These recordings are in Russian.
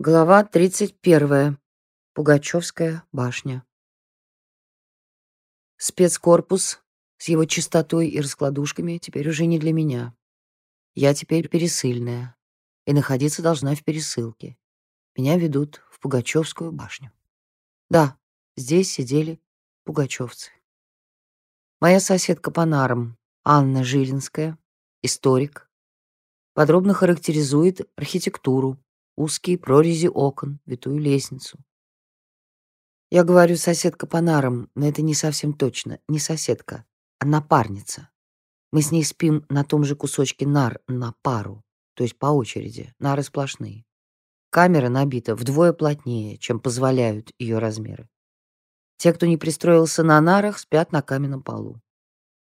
Глава 31. Пугачевская башня. Спецкорпус с его чистотой и раскладушками теперь уже не для меня. Я теперь пересыльная и находиться должна в пересылке. Меня ведут в Пугачевскую башню. Да, здесь сидели пугачевцы. Моя соседка по нарам, Анна Жилинская, историк, подробно характеризует архитектуру узкие прорези окон, витую лестницу. Я говорю соседка по нарам, но это не совсем точно. Не соседка, а напарница. Мы с ней спим на том же кусочке нар на пару, то есть по очереди, нары сплошные. Камера набита вдвое плотнее, чем позволяют ее размеры. Те, кто не пристроился на нарах, спят на каменном полу.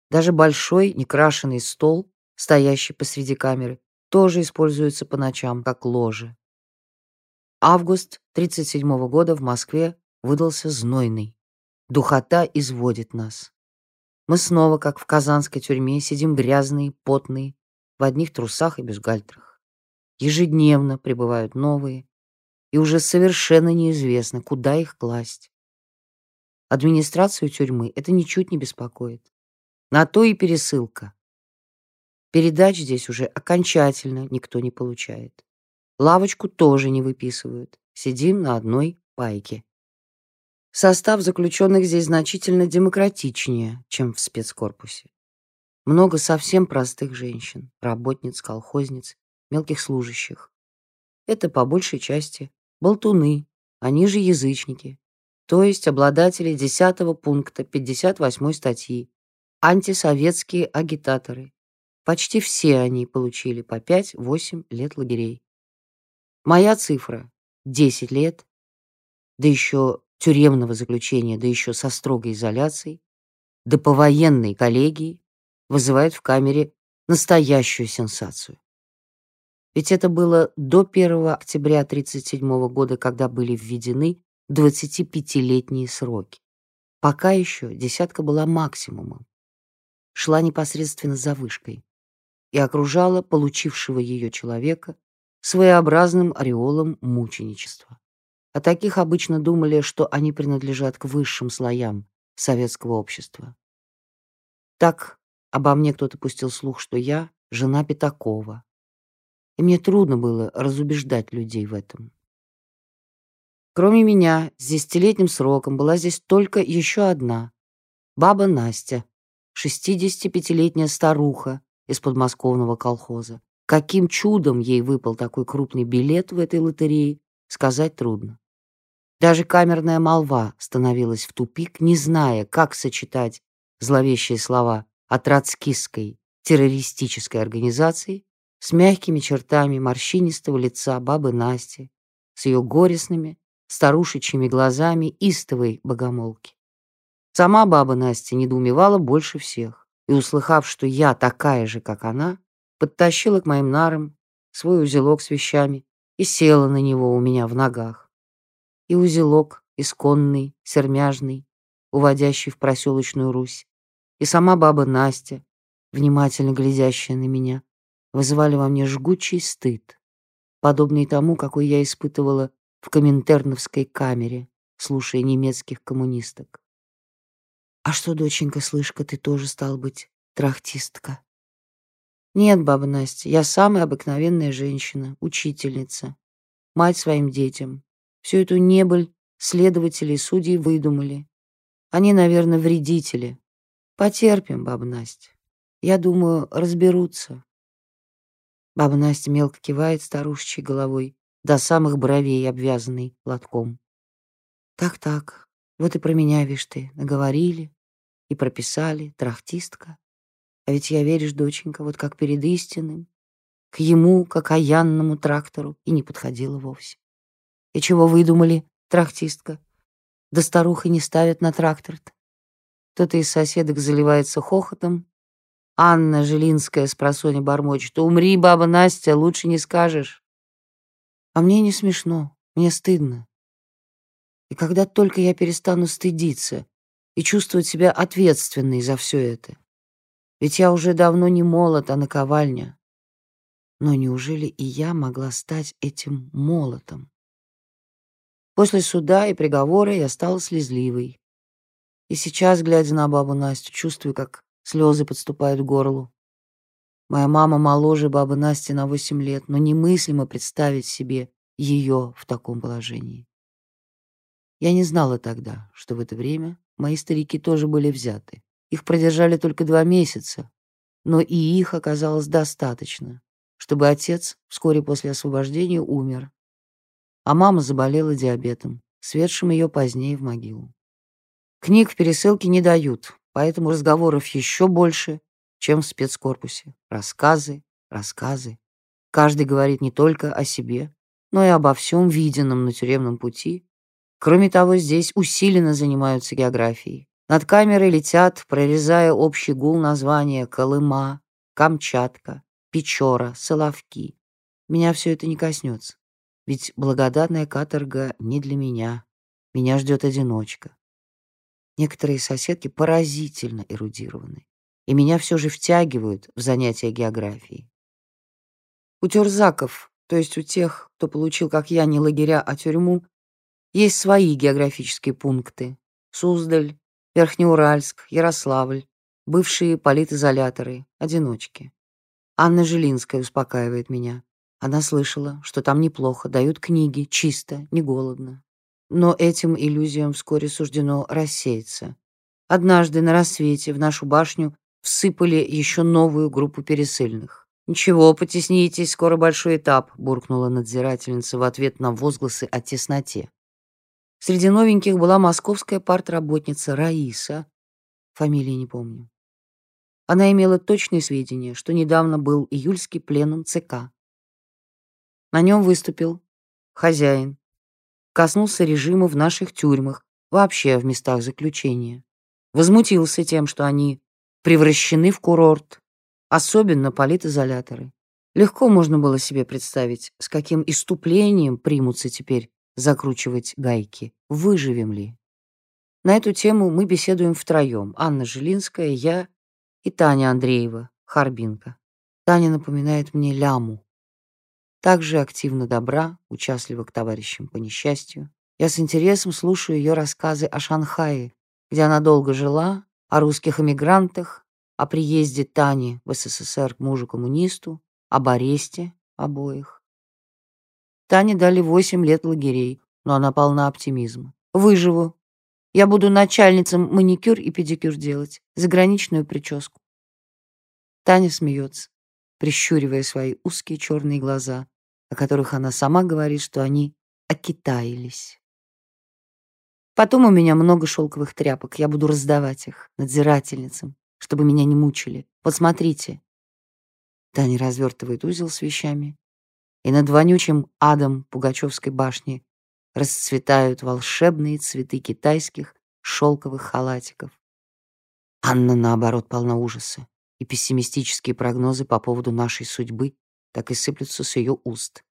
Даже большой некрашенный стол, стоящий посреди камеры, тоже используется по ночам как ложе. Август 37 года в Москве выдался знойный. Духота изводит нас. Мы снова, как в казанской тюрьме, сидим грязные, потные, в одних трусах и бюстгальтерах. Ежедневно прибывают новые, и уже совершенно неизвестно, куда их класть. Администрацию тюрьмы это ничуть не беспокоит. На то и пересылка. Передач здесь уже окончательно никто не получает. Лавочку тоже не выписывают. Сидим на одной пайке. Состав заключенных здесь значительно демократичнее, чем в спецкорпусе. Много совсем простых женщин, работниц, колхозниц, мелких служащих. Это по большей части болтуны, они же язычники, то есть обладатели 10 пункта 58 статьи, антисоветские агитаторы. Почти все они получили по 5-8 лет лагерей. Моя цифра — 10 лет, да еще тюремного заключения, да еще со строгой изоляцией, да повоенной коллегии, вызывает в камере настоящую сенсацию. Ведь это было до 1 октября 1937 года, когда были введены 25-летние сроки. Пока еще десятка была максимумом. Шла непосредственно за вышкой и окружала получившего ее человека своеобразным ореолом мученичества. О таких обычно думали, что они принадлежат к высшим слоям советского общества. Так обо мне кто-то пустил слух, что я жена Пятакова. И мне трудно было разубеждать людей в этом. Кроме меня, с десятилетним сроком была здесь только еще одна. Баба Настя, 65-летняя старуха из подмосковного колхоза, Каким чудом ей выпал такой крупный билет в этой лотерее, сказать трудно. Даже камерная молва становилась в тупик, не зная, как сочетать зловещие слова о троцкистской террористической организации с мягкими чертами морщинистого лица бабы Насти, с ее горестными, старушечьими глазами истовой богомолки. Сама баба Настя недоумевала больше всех, и, услыхав, что я такая же, как она, подтащила к моим нарам свой узелок с вещами и села на него у меня в ногах. И узелок исконный, сермяжный, уводящий в проселочную Русь, и сама баба Настя, внимательно глядящая на меня, вызывали во мне жгучий стыд, подобный тому, какой я испытывала в коминтерновской камере, слушая немецких коммунисток. «А что, доченька, слышка, ты тоже стал быть трахтистка?» Нет, баба Настя, я самая обыкновенная женщина, учительница, мать своим детям. Всю эту небыль следователи и судьи выдумали. Они, наверное, вредители. Потерпим, баба Настя. Я думаю, разберутся. Баба Настя мелко кивает старушечьей головой, до самых бровей обвязанной платком. Так-так, вот и про меня, вишь ты, наговорили и прописали, трахтистка. А ведь я, веришь, доченька, вот как перед истинным, к ему, как аянному трактору, и не подходила вовсе. И чего выдумали, трактистка? Да старуха не ставят на трактор-то. Кто-то из соседок заливается хохотом. Анна Жилинская с просони бормочет. «Умри, баба Настя, лучше не скажешь». А мне не смешно, мне стыдно. И когда только я перестану стыдиться и чувствовать себя ответственной за все это, ведь я уже давно не молот, а наковальня. Но неужели и я могла стать этим молотом? После суда и приговора я стала слезливой. И сейчас, глядя на бабу Настю, чувствую, как слезы подступают к горлу. Моя мама моложе бабы Насти на восемь лет, но немыслимо представить себе ее в таком положении. Я не знала тогда, что в это время мои старики тоже были взяты. Их продержали только два месяца, но и их оказалось достаточно, чтобы отец вскоре после освобождения умер, а мама заболела диабетом, светшим ее позднее в могилу. Книг в пересылке не дают, поэтому разговоров еще больше, чем в спецкорпусе. Рассказы, рассказы. Каждый говорит не только о себе, но и обо всем виденном на тюремном пути. Кроме того, здесь усиленно занимаются географией. Над камерой летят, прорезая общий гул названия Колыма, Камчатка, Печора, Соловки. Меня все это не коснется. Ведь благодатная каторга не для меня. Меня ждет одиночка. Некоторые соседки поразительно эрудированы, и меня все же втягивают в занятия географией. У терзаков, то есть у тех, кто получил, как я, не лагеря, а тюрьму, есть свои географические пункты. Суздаль, Верхнеуральск, Ярославль, бывшие политизоляторы, одиночки. Анна Жилинская успокаивает меня. Она слышала, что там неплохо, дают книги, чисто, не голодно. Но этим иллюзиям вскоре суждено рассеяться. Однажды на рассвете в нашу башню всыпали еще новую группу пересыльных. «Ничего, потеснитесь, скоро большой этап», — буркнула надзирательница в ответ на возгласы о тесноте. Среди новеньких была московская партработница Раиса, фамилии не помню. Она имела точные сведения, что недавно был июльский пленум ЦК. На нем выступил хозяин, коснулся режима в наших тюрьмах, вообще в местах заключения. Возмутился тем, что они превращены в курорт, особенно политизоляторы. Легко можно было себе представить, с каким иступлением примутся теперь закручивать гайки. Выживем ли? На эту тему мы беседуем втроем. Анна Жилинская, я и Таня Андреева, Харбинка. Таня напоминает мне ляму, также активно добра, участлива к товарищам по несчастью. Я с интересом слушаю ее рассказы о Шанхае, где она долго жила, о русских эмигрантах, о приезде Тани в СССР к мужу-коммунисту, об аресте обоих. Тане дали восемь лет лагерей, но она полна оптимизма. «Выживу. Я буду начальницам маникюр и педикюр делать, заграничную прическу». Таня смеется, прищуривая свои узкие черные глаза, о которых она сама говорит, что они окитаились. Потом у меня много шелковых тряпок, я буду раздавать их надзирательницам, чтобы меня не мучили. Посмотрите. Таня развертывает узел с вещами, и над вонючим адом Пугачевской башни расцветают волшебные цветы китайских шелковых халатиков. Анна, наоборот, полна ужаса, и пессимистические прогнозы по поводу нашей судьбы так и сыплются с ее уст.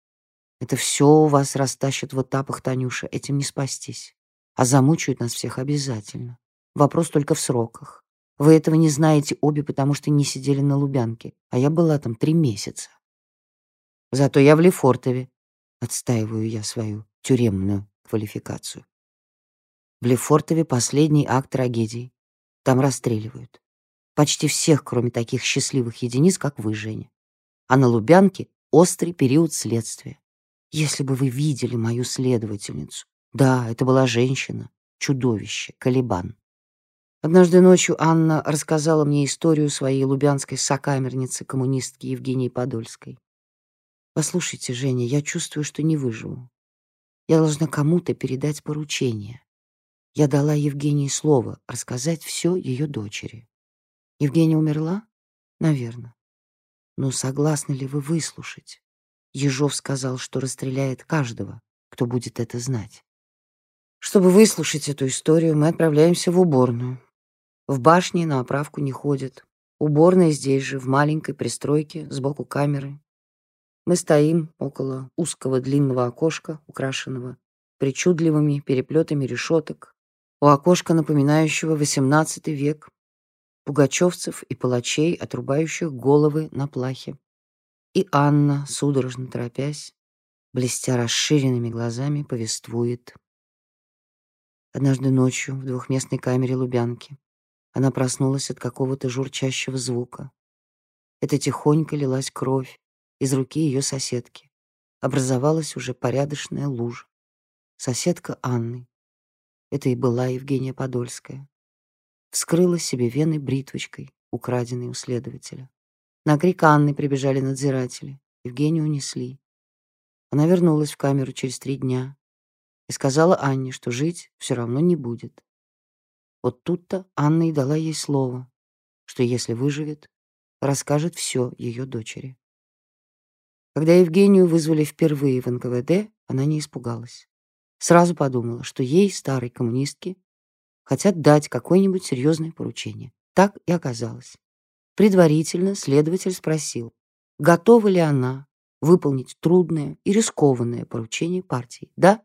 Это все у вас растащат в этапах, Танюша, этим не спастись. А замучают нас всех обязательно. Вопрос только в сроках. Вы этого не знаете обе, потому что не сидели на Лубянке, а я была там три месяца. Зато я в Лефортове. Отстаиваю я свою тюремную квалификацию. В Лефортове последний акт трагедии. Там расстреливают. Почти всех, кроме таких счастливых единиц, как вы, Женя а на Лубянке острый период следствия. Если бы вы видели мою следовательницу. Да, это была женщина, чудовище, Калибан. Однажды ночью Анна рассказала мне историю своей лубянской сокамерницы, коммунистки Евгении Подольской. Послушайте, Женя, я чувствую, что не выживу. Я должна кому-то передать поручение. Я дала Евгении слово рассказать все ее дочери. Евгения умерла? Наверное. Но согласны ли вы выслушать? Ежов сказал, что расстреляет каждого, кто будет это знать. Чтобы выслушать эту историю, мы отправляемся в уборную. В башне на оправку не ходят. Уборная здесь же, в маленькой пристройке, сбоку камеры. Мы стоим около узкого длинного окошка, украшенного причудливыми переплетами решеток. У окошка, напоминающего XVIII век, пугачевцев и палачей, отрубающих головы на плахе. И Анна, судорожно торопясь, блестя расширенными глазами, повествует Однажды ночью в двухместной камере Лубянки она проснулась от какого-то журчащего звука. Это тихонько лилась кровь из руки ее соседки. Образовалась уже порядочная лужа. Соседка Анны. Это и была Евгения Подольская. Вскрыла себе вены бритвочкой, украденной у следователя. На крик Анны прибежали надзиратели. Евгению унесли. Она вернулась в камеру через три дня и сказала Анне, что жить все равно не будет. Вот тут-то Анна и дала ей слово, что если выживет, расскажет все ее дочери. Когда Евгению вызвали впервые в НКВД, она не испугалась. Сразу подумала, что ей, старой коммунистке, хотят дать какое-нибудь серьезное поручение. Так и оказалось. Предварительно следователь спросил, готова ли она выполнить трудное и рискованное поручение партии. Да?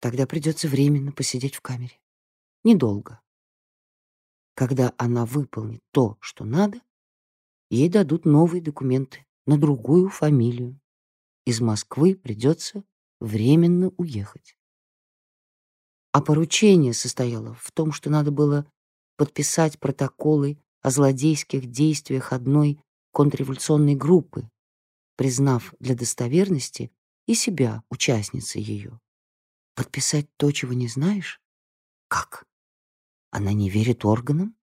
Тогда придется временно посидеть в камере. Недолго. Когда она выполнит то, что надо, ей дадут новые документы на другую фамилию. Из Москвы придется временно уехать. А поручение состояло в том, что надо было подписать протоколы о злодейских действиях одной контрреволюционной группы, признав для достоверности и себя участницей ее. Подписать то, чего не знаешь? Как? Она не верит органам?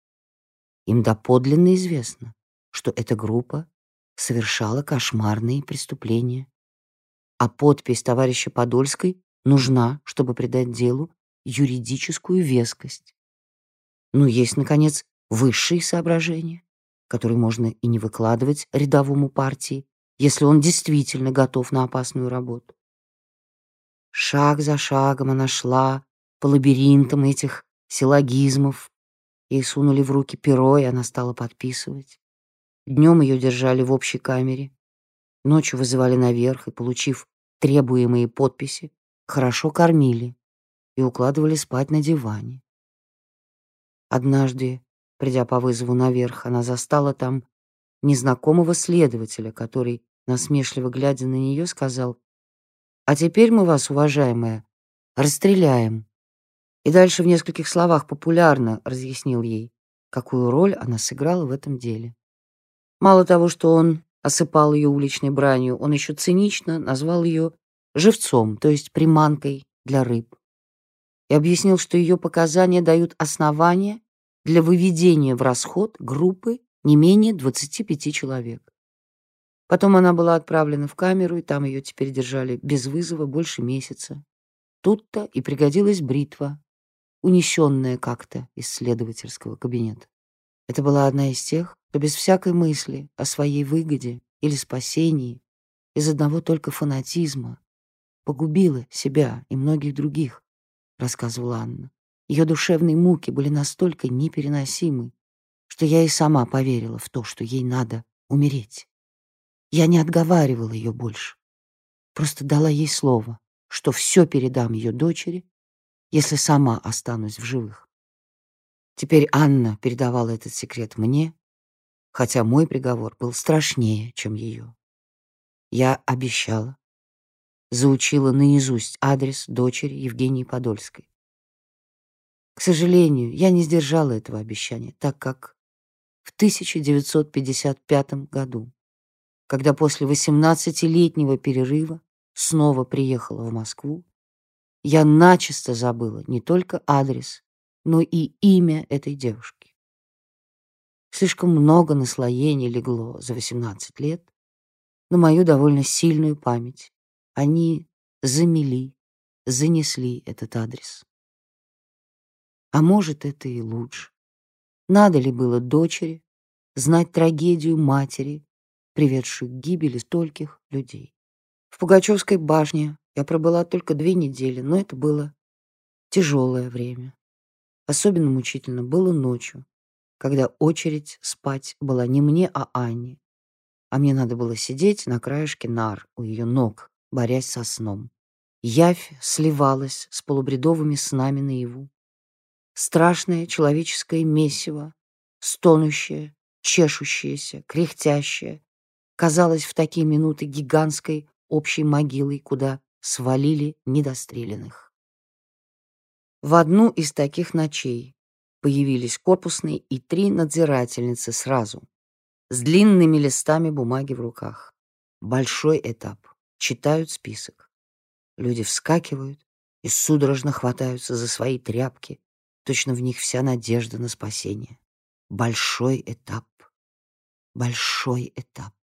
Им доподлинно известно, что эта группа совершала кошмарные преступления. А подпись товарища Подольской нужна, чтобы придать делу юридическую вескость. Ну, есть, наконец, высшие соображения, которые можно и не выкладывать рядовому партии, если он действительно готов на опасную работу. Шаг за шагом она шла по лабиринтам этих силлогизмов. Ей сунули в руки перо, и она стала подписывать. Днем ее держали в общей камере, ночью вызывали наверх и, получив требуемые подписи, хорошо кормили и укладывали спать на диване. Однажды Придя по вызову наверх, она застала там незнакомого следователя, который, насмешливо глядя на нее, сказал, «А теперь мы вас, уважаемая, расстреляем». И дальше в нескольких словах популярно разъяснил ей, какую роль она сыграла в этом деле. Мало того, что он осыпал ее уличной бранью, он еще цинично назвал ее живцом, то есть приманкой для рыб, и объяснил, что ее показания дают основания для выведения в расход группы не менее 25 человек. Потом она была отправлена в камеру, и там ее теперь держали без вызова больше месяца. Тут-то и пригодилась бритва, унесенная как-то из следовательского кабинета. Это была одна из тех, кто без всякой мысли о своей выгоде или спасении из одного только фанатизма погубила себя и многих других, рассказывала Анна. Ее душевные муки были настолько непереносимы, что я и сама поверила в то, что ей надо умереть. Я не отговаривала ее больше, просто дала ей слово, что все передам ее дочери, если сама останусь в живых. Теперь Анна передавала этот секрет мне, хотя мой приговор был страшнее, чем ее. Я обещала, заучила наизусть адрес дочери Евгении Подольской. К сожалению, я не сдержала этого обещания, так как в 1955 году, когда после 18-летнего перерыва снова приехала в Москву, я начисто забыла не только адрес, но и имя этой девушки. Слишком много наслоений легло за 18 лет на мою довольно сильную память. Они замели, занесли этот адрес. А может, это и лучше. Надо ли было дочери знать трагедию матери, приведшей к гибели стольких людей? В Пугачевской башне я пробыла только две недели, но это было тяжелое время. Особенно мучительно было ночью, когда очередь спать была не мне, а Анне, а мне надо было сидеть на краешке нар у ее ног, борясь со сном. Явь сливалась с полубредовыми снами наяву страшное человеческое месиво, стонущее, чешущееся, кряхтящее, казалось в такие минуты гигантской общей могилой, куда свалили недостреленных. В одну из таких ночей появились корпусные и три надзирательницы сразу, с длинными листами бумаги в руках. Большой этап. Читают список. Люди вскакивают и судорожно хватаются за свои тряпки. Точно в них вся надежда на спасение. Большой этап. Большой этап.